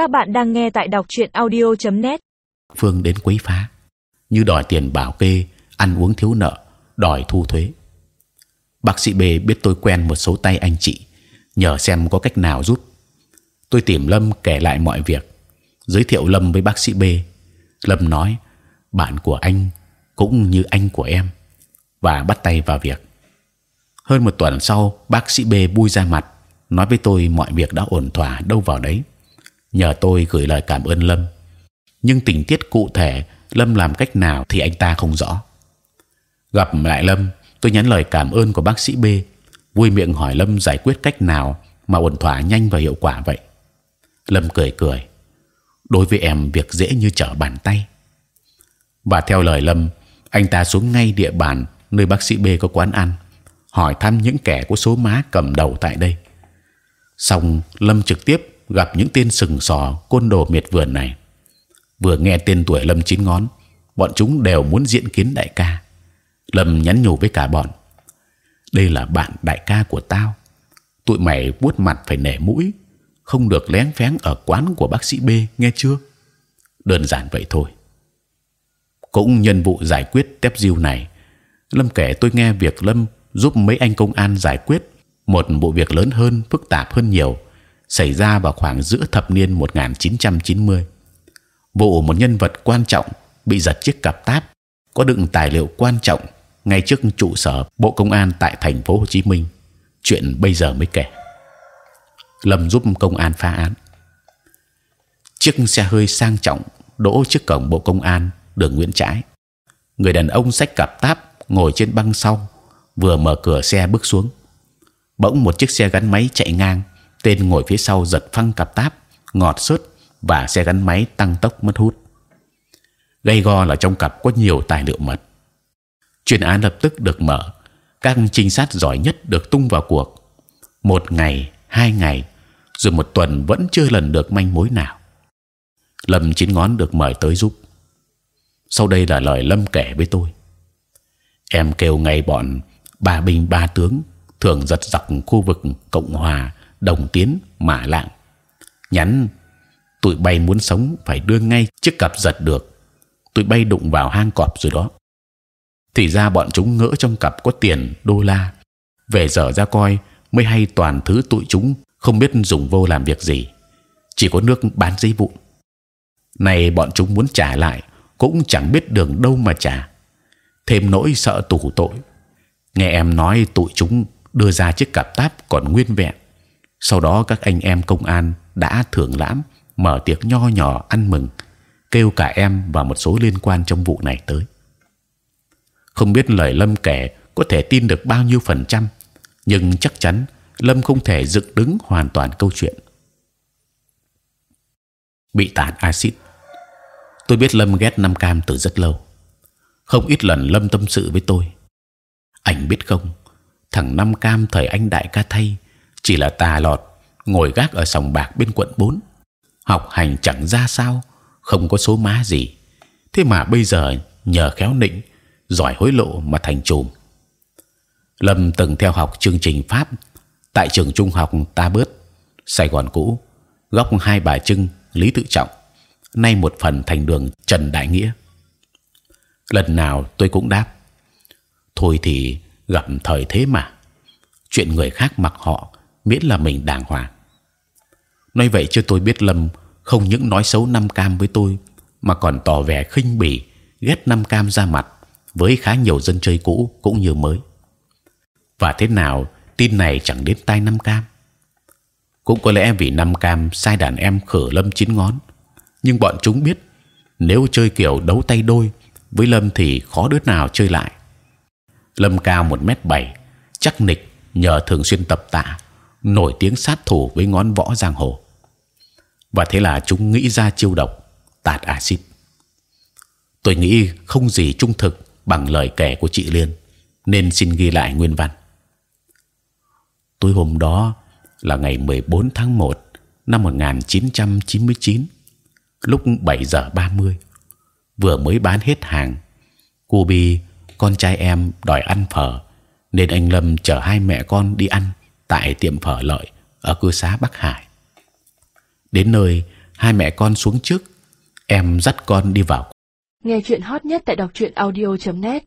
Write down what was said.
Các bạn đang nghe tại đọc truyện audio.net. Phương đến quấy phá, như đòi tiền bảo kê, ăn uống thiếu nợ, đòi thu thuế. Bác sĩ B biết tôi quen một số tay anh chị, nhờ xem có cách nào giúp. Tôi tìm Lâm kể lại mọi việc, giới thiệu Lâm với bác sĩ B. Lâm nói bạn của anh cũng như anh của em và bắt tay vào việc. Hơn một tuần sau, bác sĩ B vui ra mặt nói với tôi mọi việc đã ổn thỏa đâu vào đấy nhờ tôi gửi lời cảm ơn Lâm. Nhưng tình tiết cụ thể Lâm làm cách nào thì anh ta không rõ. Gặp lại Lâm, tôi nhắn lời cảm ơn của bác sĩ B, vui miệng hỏi Lâm giải quyết cách nào mà ổn thỏa nhanh và hiệu quả vậy. Lâm cười cười. Đối với em việc dễ như trở bàn tay. Và theo lời Lâm, anh ta xuống ngay địa bàn nơi bác sĩ B có quán ăn, hỏi thăm những kẻ có số má cầm đầu tại đây. Xong Lâm trực tiếp gặp những tên sừng sò côn đồ miệt vườn này. Vừa nghe tên tuổi lâm chín ngón, bọn chúng đều muốn diện kiến đại ca. Lâm nhắn nhủ với cả bọn, đây là bạn đại ca của tao. Tụi mày buốt mặt phải nể mũi, không được lén phén ở quán của bác sĩ B, nghe chưa? Đơn giản vậy thôi. Cũng nhân vụ giải quyết tép diêu này, lâm kể tôi nghe việc lâm giúp mấy anh công an giải quyết một vụ việc lớn hơn, phức tạp hơn nhiều xảy ra vào khoảng giữa thập niên 1990. Vụ một nhân vật quan trọng bị giật chiếc cặp táp có đựng tài liệu quan trọng ngay trước trụ sở Bộ Công an tại thành phố Hồ Chí Minh. Chuyện bây giờ mới kể. Lâm giúp công an phá án. Chiếc xe hơi sang trọng đỗ trước cổng Bộ Công an đường Nguyễn Trãi. Người đàn ông xách cặp táp ngồi trên băng sau, vừa mở cửa xe bước xuống. Bỗng một chiếc xe gắn máy chạy ngang tên ngồi phía sau giật phăng cặp táp, ngọt sớt và xe gắn máy tăng tốc mất hút. Gây go là trong cặp có nhiều tài liệu mật. Chuyên án lập tức được mở. Các trinh sát giỏi nhất được tung vào cuộc. Một ngày, hai ngày, rồi một tuần vẫn chưa lần được manh mối nào. Lâm chín ngón được mời tới giúp. Sau đây là lời lâm kể với tôi. Em kêu ngay bọn ba binh ba tướng thường giật dọc khu vực cộng hòa đồng tiến mã lạng. Nhắn, tụi bay muốn sống phải đưa ngay chiếc cặp giật được. Tụi bay đụng vào hang cọp rồi đó. Thì ra bọn chúng ngỡ trong cặp có tiền đô la. Về giờ ra coi, mới hay toàn thứ tụi chúng không biết dùng vô làm việc gì. Chỉ có nước bán giấy vụn. Này bọn chúng muốn trả lại, cũng chẳng biết đường đâu mà trả. Thêm nỗi sợ tù tội. Nghe em nói tụi chúng đưa ra chiếc cặp táp còn nguyên vẹn sau đó các anh em công an đã thưởng lãm, mở tiệc nho nhỏ ăn mừng, kêu cả em và một số liên quan trong vụ này tới. Không biết lời lâm kể có thể tin được bao nhiêu phần trăm, nhưng chắc chắn lâm không thể dựng đứng hoàn toàn câu chuyện. Bị tạt axit. Tôi biết lâm ghét năm cam từ rất lâu. Không ít lần lâm tâm sự với tôi. Anh biết không, thằng năm cam thời anh đại ca thay chỉ là tà lọt, ngồi gác ở sòng bạc bên quận 4 học hành chẳng ra sao, không có số má gì. Thế mà bây giờ nhờ khéo nịnh, giỏi hối lộ mà thành trùm lâm từng theo học chương trình pháp. Tại trường trung học ta bớt, sài gòn cũ, góc hai bà trưng, lý tự trọng, nay một phần thành đường trần đại nghĩa. Lần nào tôi cũng đáp, thôi thì gặp thời thế mà, chuyện người khác mặc họ miễn là mình đàng hoàng. Nói vậy chứ tôi biết Lâm không những nói xấu Năm Cam với tôi, mà còn tỏ vẻ khinh bỉ, ghét Năm Cam ra mặt với khá nhiều dân chơi cũ cũng như mới. Và thế nào tin này chẳng đến tai Năm Cam? Cũng có lẽ vì Năm Cam sai đàn em khử Lâm chín ngón, nhưng bọn chúng biết nếu chơi kiểu đấu tay đôi với Lâm thì khó đứa nào chơi lại. Lâm cao một mét bảy, chắc nịch nhờ thường xuyên tập tạ nổi tiếng sát thủ với ngón võ giang hồ. Và thế là chúng nghĩ ra chiêu độc, tạt axit. Tôi nghĩ không gì trung thực bằng lời kể của chị liên, nên xin ghi lại nguyên văn. Tối hôm đó là ngày 14 tháng 1 năm 1999 lúc 7 giờ 30 vừa mới bán hết hàng, cô con trai em đòi ăn phở, nên anh lâm chở hai mẹ con đi ăn tại tiệm phở lợi ở cư xá Bắc Hải. Đến nơi, hai mẹ con xuống trước em dắt con đi vào Nghe chuyện hot nhất tại đọc truyện audio.net